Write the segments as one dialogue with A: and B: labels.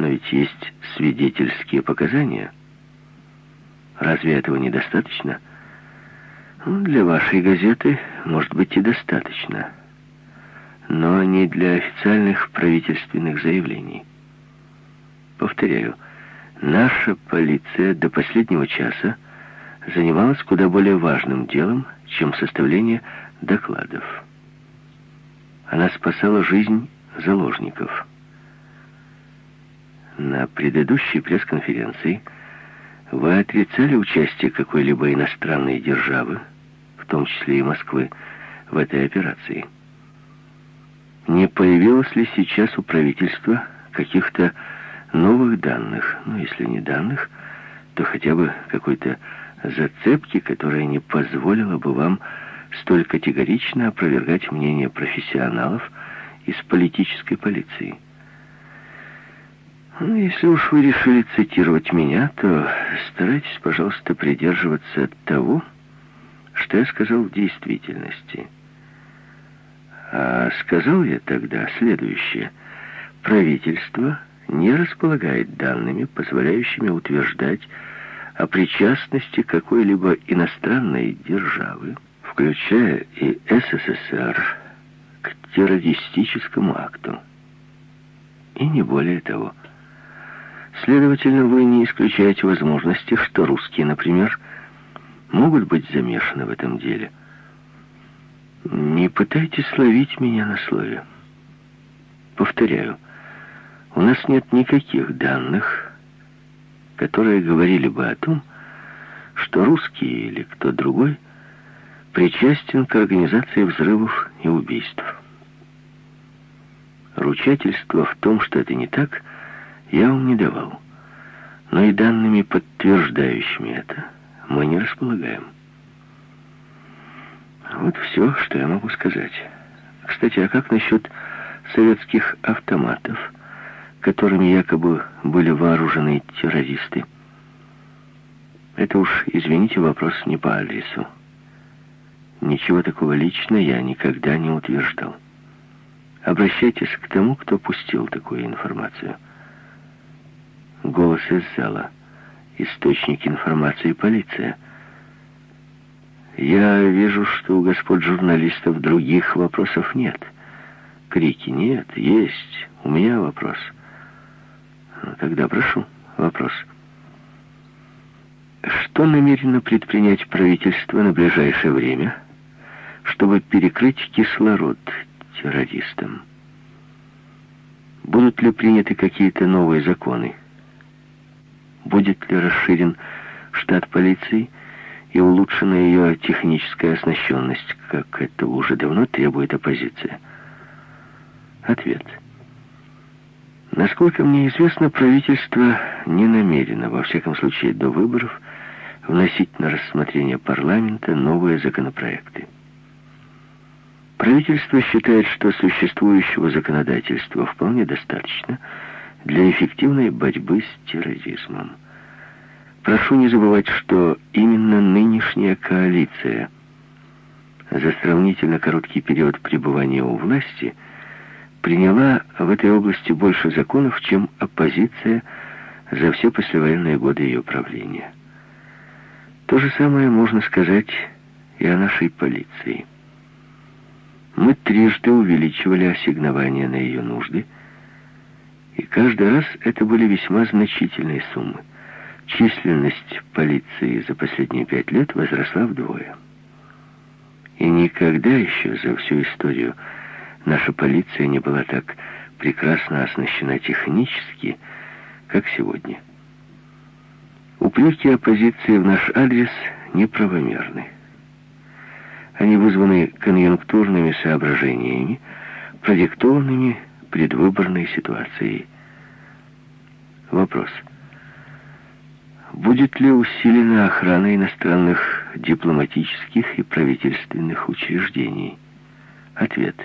A: Но ведь есть свидетельские показания. Разве этого недостаточно? Ну, для вашей газеты, может быть, и достаточно. Но не для официальных правительственных заявлений. Повторяю, наша полиция до последнего часа занималась куда более важным делом, чем составление докладов. Она спасала жизнь заложников. На предыдущей пресс-конференции вы отрицали участие какой-либо иностранной державы, в том числе и Москвы, в этой операции. Не появилось ли сейчас у правительства каких-то новых данных, ну, если не данных, то хотя бы какой-то зацепки, которая не позволила бы вам столь категорично опровергать мнение профессионалов из политической полиции. Ну, если уж вы решили цитировать меня, то старайтесь, пожалуйста, придерживаться того, что я сказал в действительности. А сказал я тогда следующее. Правительство не располагает данными, позволяющими утверждать о причастности какой-либо иностранной державы, включая и СССР, к террористическому акту. И не более того. Следовательно, вы не исключаете возможности, что русские, например, могут быть замешаны в этом деле. Не пытайтесь словить меня на слове. Повторяю, у нас нет никаких данных, которые говорили бы о том, что русские или кто другой причастен к организации взрывов и убийств. Ручательство в том, что это не так, я вам не давал. Но и данными, подтверждающими это, мы не располагаем. Вот все, что я могу сказать. Кстати, а как насчет советских автоматов, которыми якобы были вооружены террористы? Это уж, извините, вопрос не по адресу. Ничего такого лично я никогда не утверждал. Обращайтесь к тому, кто пустил такую информацию. Голос из зала. Источник информации полиция. Я вижу, что у господ журналистов других вопросов нет. Крики нет, есть. У меня вопрос. Ну, тогда прошу, вопрос. Что намерено предпринять правительство на ближайшее время, чтобы перекрыть кислород террористам? Будут ли приняты какие-то новые законы? Будет ли расширен штат полиции и улучшена ее техническая оснащенность, как это уже давно требует оппозиция? Ответ. Насколько мне известно, правительство не намерено, во всяком случае до выборов, вносить на рассмотрение парламента новые законопроекты. Правительство считает, что существующего законодательства вполне достаточно для эффективной борьбы с терроризмом. Прошу не забывать, что именно нынешняя коалиция за сравнительно короткий период пребывания у власти приняла в этой области больше законов, чем оппозиция за все послевоенные годы ее правления. То же самое можно сказать и о нашей полиции. Мы трижды увеличивали ассигнования на ее нужды, и каждый раз это были весьма значительные суммы. Численность полиции за последние пять лет возросла вдвое. И никогда еще за всю историю наша полиция не была так прекрасно оснащена технически, как сегодня. Упреки оппозиции в наш адрес неправомерны. Они вызваны конъюнктурными соображениями, продиктованными предвыборной ситуацией. Вопрос. Будет ли усилена охрана иностранных дипломатических и правительственных учреждений? Ответ.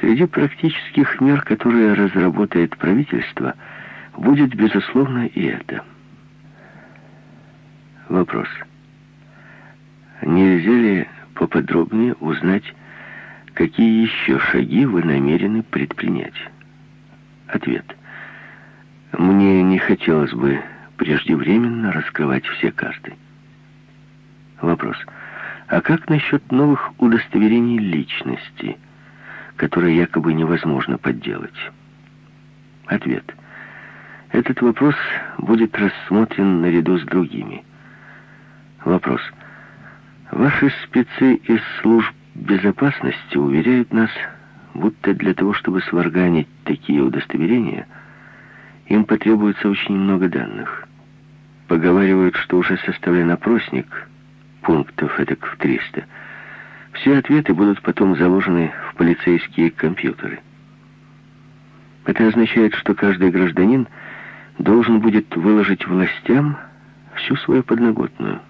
A: Среди практических мер, которые разработает правительство, будет, безусловно, и это. Вопрос. Нельзя ли поподробнее узнать, какие еще шаги вы намерены предпринять? Ответ. Мне не хотелось бы преждевременно раскрывать все карты. Вопрос. А как насчет новых удостоверений личности, которые якобы невозможно подделать? Ответ. Этот вопрос будет рассмотрен наряду с другими. Вопрос. Ваши спецы из служб безопасности уверяют нас, будто для того, чтобы сварганить такие удостоверения, им потребуется очень много данных. Поговаривают, что уже составлен опросник, пунктов этак в 300. Все ответы будут потом заложены в полицейские компьютеры. Это означает, что каждый гражданин должен будет выложить властям всю свою подноготную.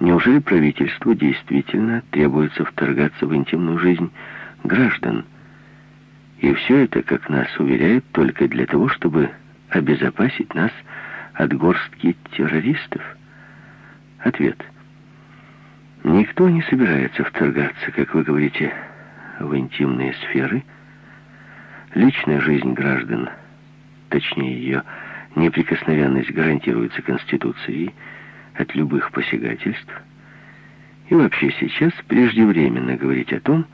A: Неужели правительству действительно требуется вторгаться в интимную жизнь граждан? И все это, как нас уверяют, только для того, чтобы обезопасить нас от горстки террористов? Ответ. Никто не собирается вторгаться, как вы говорите, в интимные сферы. Личная жизнь граждан, точнее ее неприкосновенность гарантируется Конституцией, от любых посягательств. И вообще сейчас преждевременно говорить о том,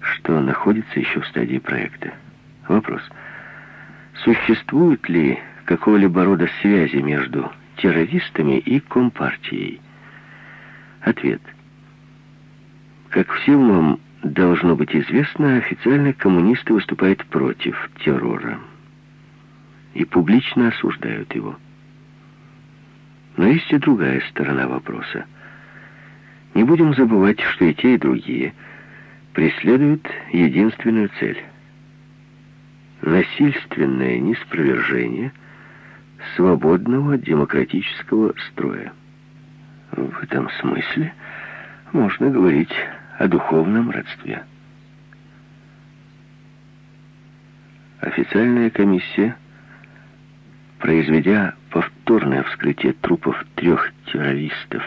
A: что находится еще в стадии проекта. Вопрос. Существует ли какого-либо рода связи между террористами и Компартией? Ответ. Как всем вам должно быть известно, официально коммунисты выступают против террора и публично осуждают его. Но есть и другая сторона вопроса. Не будем забывать, что и те, и другие преследуют единственную цель — насильственное неспровержение свободного демократического строя. В этом смысле можно говорить о духовном родстве. Официальная комиссия, произведя повторное вскрытие трупов трех террористов,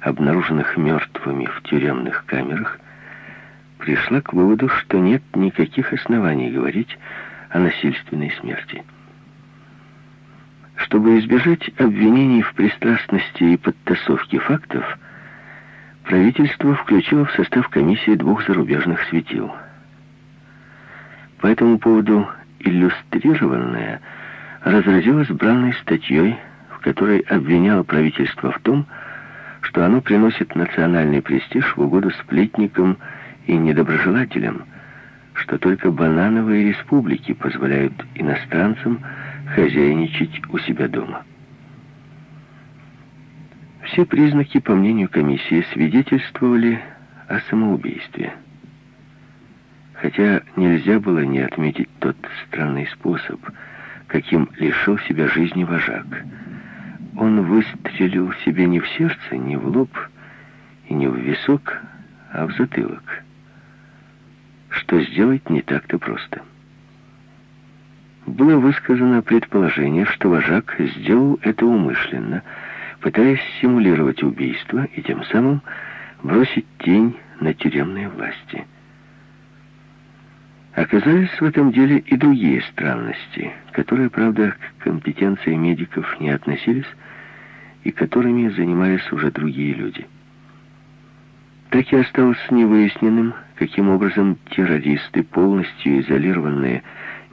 A: обнаруженных мертвыми в тюремных камерах, пришла к выводу, что нет никаких оснований говорить о насильственной смерти. Чтобы избежать обвинений в пристрастности и подтасовке фактов, правительство включило в состав комиссии двух зарубежных светил. По этому поводу иллюстрированная – разразилась бранной статьей, в которой обвиняло правительство в том, что оно приносит национальный престиж в угоду сплетникам и недоброжелателям, что только банановые республики позволяют иностранцам хозяйничать у себя дома. Все признаки, по мнению комиссии, свидетельствовали о самоубийстве. Хотя нельзя было не отметить тот странный способ – каким лишил себя жизни вожак. Он выстрелил себе не в сердце, не в лоб и не в висок, а в затылок. Что сделать не так-то просто. Было высказано предположение, что вожак сделал это умышленно, пытаясь симулировать убийство и тем самым бросить тень на тюремные власти. Оказались в этом деле и другие странности, которые, правда, к компетенции медиков не относились и которыми занимались уже другие люди. Так и осталось невыясненным, каким образом террористы, полностью изолированные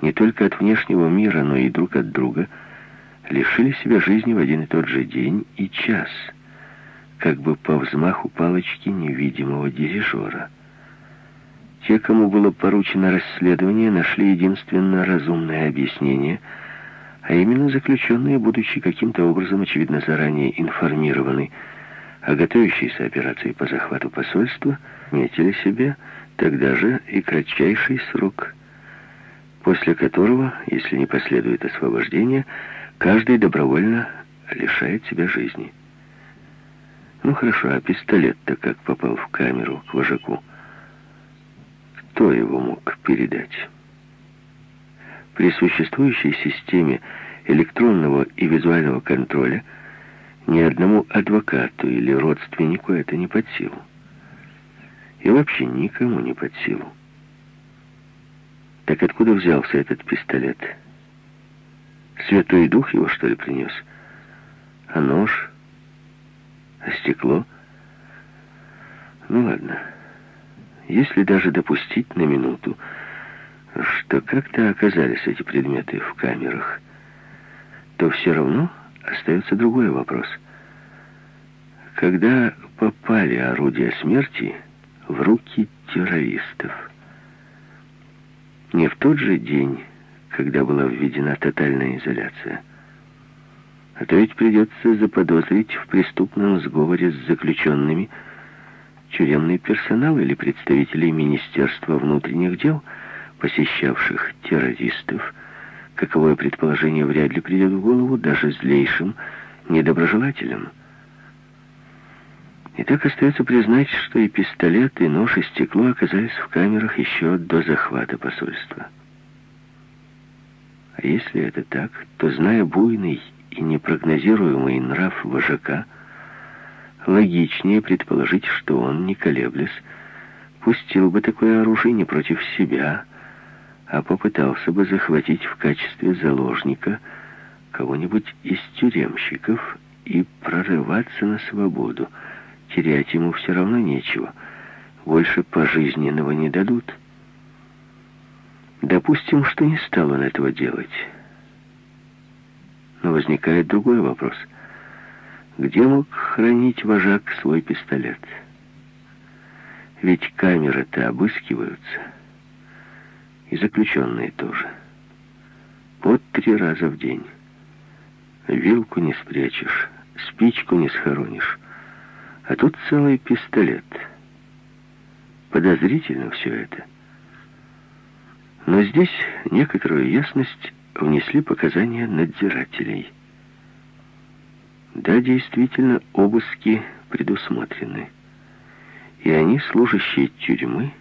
A: не только от внешнего мира, но и друг от друга, лишили себя жизни в один и тот же день и час, как бы по взмаху палочки невидимого дирижера. Те, кому было поручено расследование, нашли единственно разумное объяснение, а именно заключенные, будучи каким-то образом, очевидно, заранее информированы о готовящейся операции по захвату посольства, метили себе тогда же и кратчайший срок, после которого, если не последует освобождение, каждый добровольно лишает себя жизни. Ну хорошо, а пистолет-то как попал в камеру к вожаку? кто его мог передать. При существующей системе электронного и визуального контроля ни одному адвокату или родственнику это не под силу. И вообще никому не под силу. Так откуда взялся этот пистолет? Святой Дух его, что ли, принес? А нож? А стекло? Ну ладно. Если даже допустить на минуту, что как-то оказались эти предметы в камерах, то все равно остается другой вопрос. Когда попали орудия смерти в руки террористов? Не в тот же день, когда была введена тотальная изоляция. А то ведь придется заподозрить в преступном сговоре с заключенными тюремный персонал или представителей Министерства внутренних дел, посещавших террористов, каковое предположение вряд ли придет в голову даже злейшим недоброжелателям. И так остается признать, что и пистолет, и нож, и стекло оказались в камерах еще до захвата посольства. А если это так, то, зная буйный и непрогнозируемый нрав вожака, логичнее предположить, что он, не колеблясь, пустил бы такое оружие не против себя, а попытался бы захватить в качестве заложника кого-нибудь из тюремщиков и прорываться на свободу. Терять ему все равно нечего. Больше пожизненного не дадут. Допустим, что не стал он этого делать. Но возникает другой вопрос. Где мог хранить вожак свой пистолет? Ведь камеры-то обыскиваются. И заключенные тоже. По три раза в день. Вилку не спрячешь, спичку не схоронишь. А тут целый пистолет. Подозрительно все это. Но здесь некоторую ясность внесли показания надзирателей. Да, действительно, обыски предусмотрены. И они, служащие тюрьмы,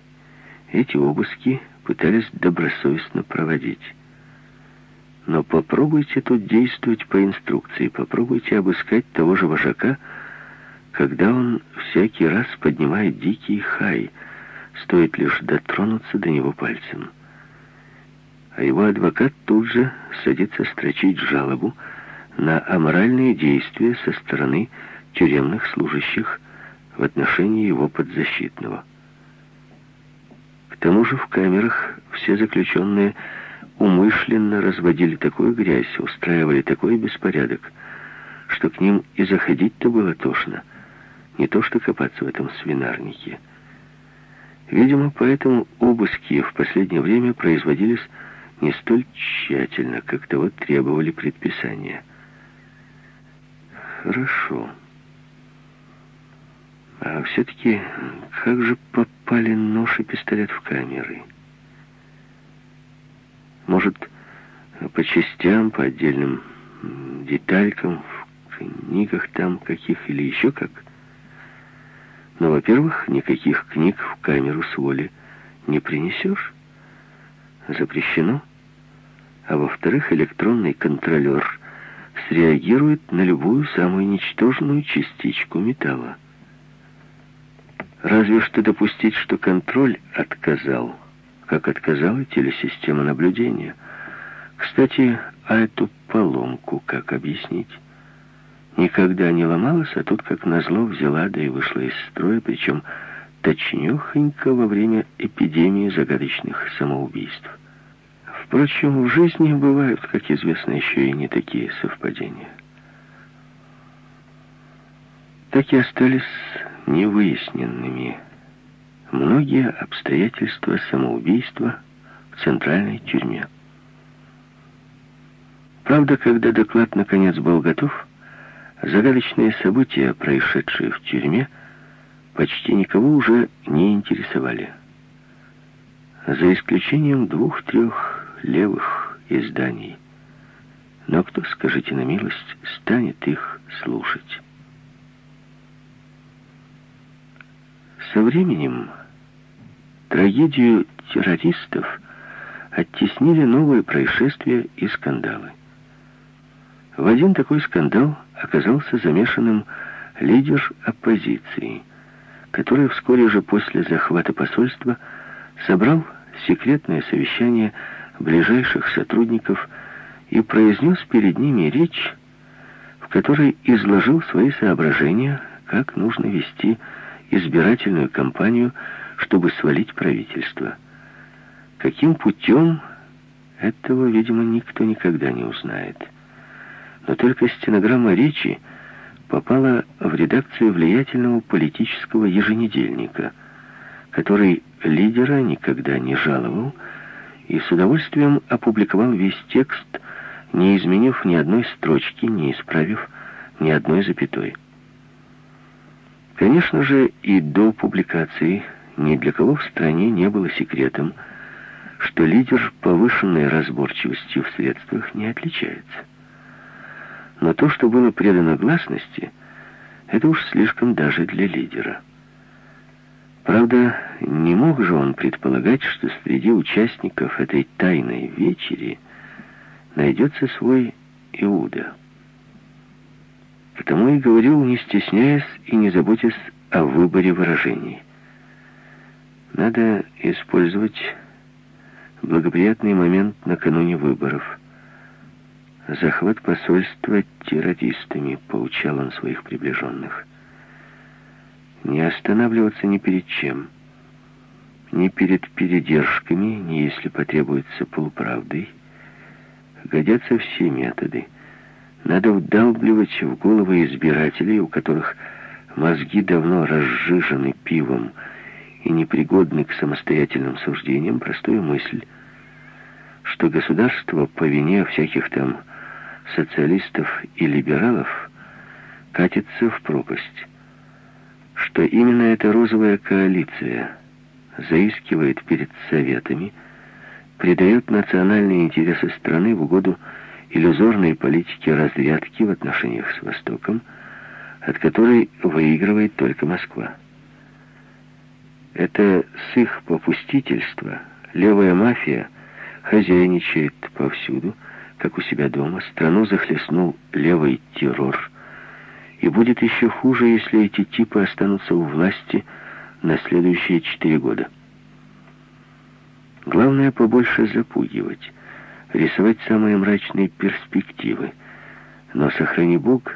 A: эти обыски пытались добросовестно проводить. Но попробуйте тут действовать по инструкции, попробуйте обыскать того же вожака, когда он всякий раз поднимает дикий хай, стоит лишь дотронуться до него пальцем а его адвокат тут же садится строчить жалобу на аморальные действия со стороны тюремных служащих в отношении его подзащитного. К тому же в камерах все заключенные умышленно разводили такую грязь, устраивали такой беспорядок, что к ним и заходить-то было тошно, не то что копаться в этом свинарнике. Видимо, поэтому обыски в последнее время производились не столь тщательно, как того требовали предписания. Хорошо. А все-таки как же попали нож и пистолет в камеры? Может, по частям, по отдельным деталькам, в книгах там каких или еще как? Но, во-первых, никаких книг в камеру с воли не принесешь запрещено, а во-вторых, электронный контролер среагирует на любую самую ничтожную частичку металла. Разве что допустить, что контроль отказал, как отказала телесистема наблюдения. Кстати, а эту поломку как объяснить? Никогда не ломалась, а тут как назло взяла, да и вышла из строя, причем точнёхонько во время эпидемии загадочных самоубийств. Впрочем, в жизни бывают, как известно, еще и не такие совпадения. Так и остались невыясненными многие обстоятельства самоубийства в центральной тюрьме. Правда, когда доклад наконец был готов, загадочные события, происшедшие в тюрьме, почти никого уже не интересовали. За исключением двух-трех левых изданий. Но кто, скажите на милость, станет их слушать? Со временем трагедию террористов оттеснили новые происшествия и скандалы. В один такой скандал оказался замешанным лидер оппозиции – который вскоре же после захвата посольства собрал секретное совещание ближайших сотрудников и произнес перед ними речь, в которой изложил свои соображения, как нужно вести избирательную кампанию, чтобы свалить правительство. Каким путем, этого, видимо, никто никогда не узнает. Но только стенограмма речи попала в редакцию влиятельного политического еженедельника, который лидера никогда не жаловал и с удовольствием опубликовал весь текст, не изменив ни одной строчки, не исправив ни одной запятой. Конечно же, и до публикации ни для кого в стране не было секретом, что лидер повышенной разборчивостью в средствах не отличается. Но то, что было предано гласности, это уж слишком даже для лидера. Правда, не мог же он предполагать, что среди участников этой тайной вечери найдется свой Иуда. Потому и говорил, не стесняясь и не заботясь о выборе выражений. Надо использовать благоприятный момент накануне выборов. Захват посольства террористами, поучал он своих приближенных. Не останавливаться ни перед чем. Ни перед передержками, ни если потребуется полуправдой. Годятся все методы. Надо вдалбливать в головы избирателей, у которых мозги давно разжижены пивом и непригодны к самостоятельным суждениям, простую мысль, что государство по вине всяких там социалистов и либералов катится в пропасть, что именно эта розовая коалиция заискивает перед советами, предает национальные интересы страны в угоду иллюзорной политики разрядки в отношениях с Востоком, от которой выигрывает только Москва. Это с их попустительства левая мафия хозяйничает повсюду, как у себя дома. Страну захлестнул левый террор. И будет еще хуже, если эти типы останутся у власти на следующие четыре года. Главное побольше запугивать рисовать самые мрачные перспективы. Но, сохрани Бог,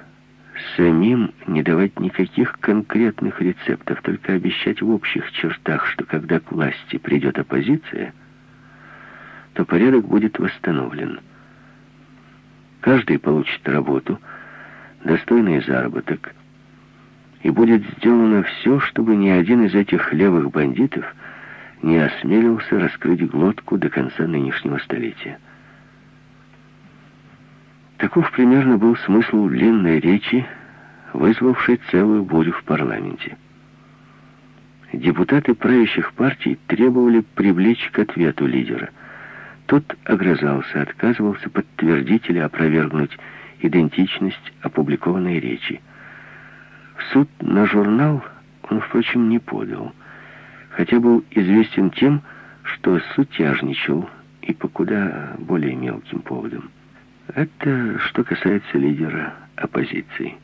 A: самим не давать никаких конкретных рецептов, только обещать в общих чертах, что когда к власти придет оппозиция, то порядок будет восстановлен. Каждый получит работу, достойный заработок, и будет сделано все, чтобы ни один из этих левых бандитов не осмелился раскрыть глотку до конца нынешнего столетия. Таков примерно был смысл длинной речи, вызвавшей целую бурю в парламенте. Депутаты правящих партий требовали привлечь к ответу лидера. Тот огрызался, отказывался подтвердить или опровергнуть идентичность опубликованной речи. В суд на журнал он, впрочем, не подал, хотя был известен тем, что сутяжничал и по куда более мелким поводам. Это что касается лидера оппозиции.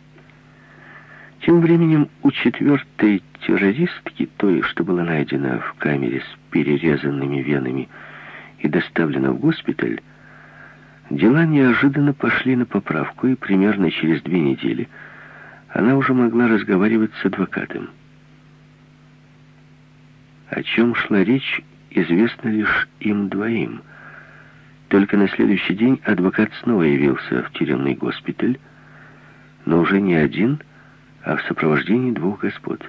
A: Тем временем у четвертой террористки, той, что была найдена в камере с перерезанными венами и доставлена в госпиталь, дела неожиданно пошли на поправку, и примерно через две недели она уже могла разговаривать с адвокатом. О чем шла речь, известно лишь им двоим — только на следующий день адвокат снова явился в тюремный госпиталь, но уже не один, а в сопровождении двух господ.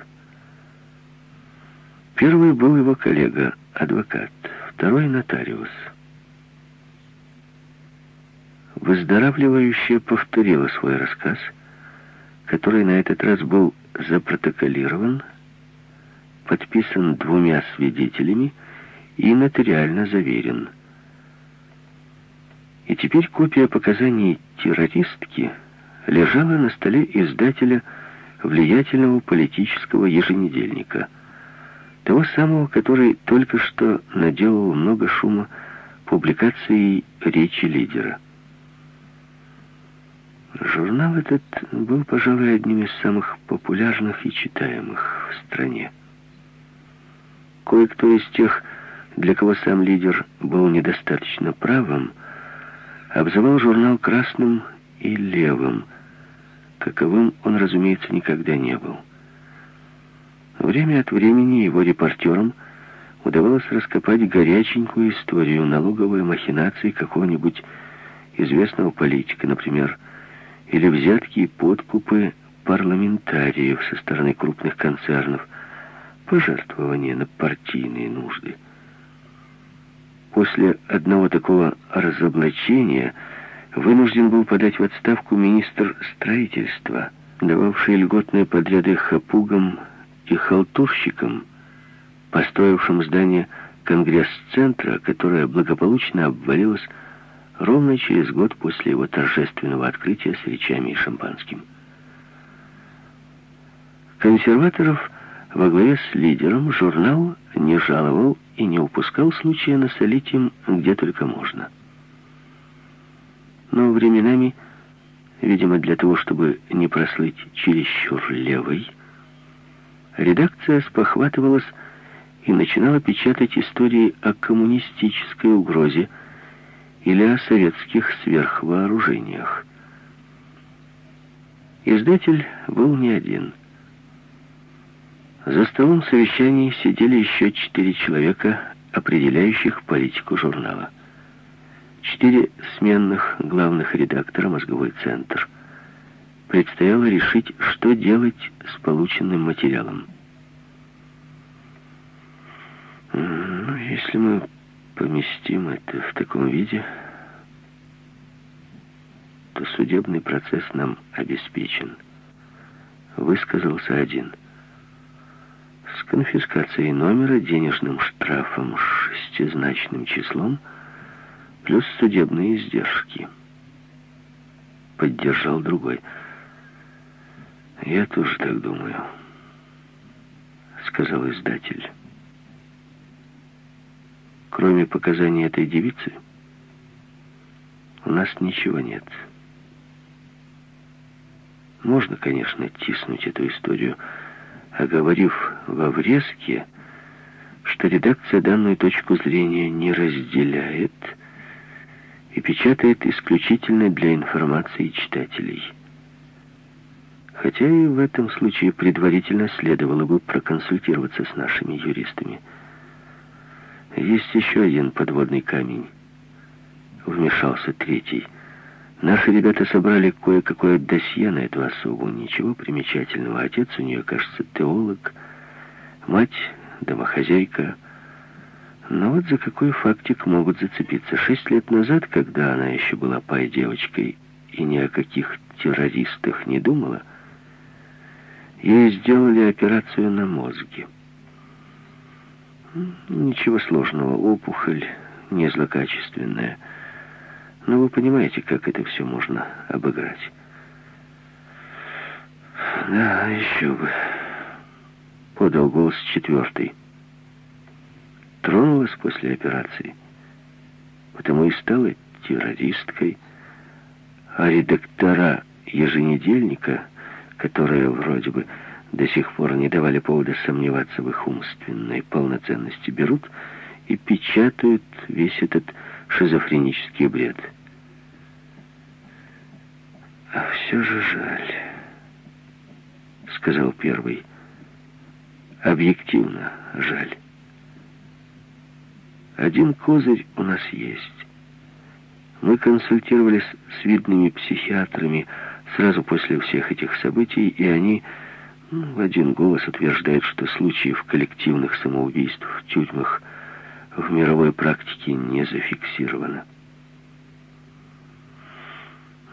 A: Первый был его коллега, адвокат, второй — нотариус. Выздоравливающая повторила свой рассказ, который на этот раз был запротоколирован, подписан двумя свидетелями и нотариально заверен — и теперь копия показаний террористки лежала на столе издателя влиятельного политического еженедельника, того самого, который только что наделал много шума публикацией речи лидера. Журнал этот был, пожалуй, одним из самых популярных и читаемых в стране. Кое-кто из тех, для кого сам лидер был недостаточно правым, обзывал журнал красным и левым. Каковым он, разумеется, никогда не был. Время от времени его репортерам удавалось раскопать горяченькую историю налоговой махинации какого-нибудь известного политика, например, или взятки и подкупы парламентариев со стороны крупных концернов, пожертвования на партийные нужды. После одного такого разоблачения вынужден был подать в отставку министр строительства, дававший льготные подряды хапугам и халтурщикам, построившим здание Конгресс-центра, которое благополучно обвалилось ровно через год после его торжественного открытия с речами и шампанским. Консерваторов во главе с лидером журнал не жаловал и не упускал случая насолить им где только можно. Но временами, видимо, для того, чтобы не прослыть чересчур левой, редакция спохватывалась и начинала печатать истории о коммунистической угрозе или о советских сверхвооружениях. Издатель был не один – за столом совещаний сидели еще четыре человека, определяющих политику журнала. Четыре сменных главных редактора «Мозговой центр». Предстояло решить, что делать с полученным материалом. Ну, если мы поместим это в таком виде, то судебный процесс нам обеспечен. Высказался один – с конфискацией номера, денежным штрафом шестизначным числом, плюс судебные издержки. Поддержал другой. «Я тоже так думаю», — сказал издатель. «Кроме показаний этой девицы, у нас ничего нет». Можно, конечно, тиснуть эту историю оговорив во врезке, что редакция данную точку зрения не разделяет и печатает исключительно для информации читателей. Хотя и в этом случае предварительно следовало бы проконсультироваться с нашими юристами. Есть еще один подводный камень. Вмешался третий. Наши ребята собрали кое-какое досье на эту особу. Ничего примечательного. Отец у нее, кажется, теолог. Мать — домохозяйка. Но вот за какой фактик могут зацепиться. Шесть лет назад, когда она еще была пай-девочкой и ни о каких террористах не думала, ей сделали операцию на мозге. Ничего сложного, опухоль не злокачественная — но вы понимаете, как это все можно обыграть. Да, еще бы. Подал голос четвертый. Тронулась после операции. Потому и стала террористкой. А редактора еженедельника, которые вроде бы до сих пор не давали повода сомневаться в их умственной полноценности, берут и печатают весь этот шизофренический бред. «А все же жаль», — сказал первый. «Объективно жаль. Один козырь у нас есть. Мы консультировались с видными психиатрами сразу после всех этих событий, и они ну, в один голос утверждают, что случаев коллективных самоубийств в тюрьмах в мировой практике не зафиксировано.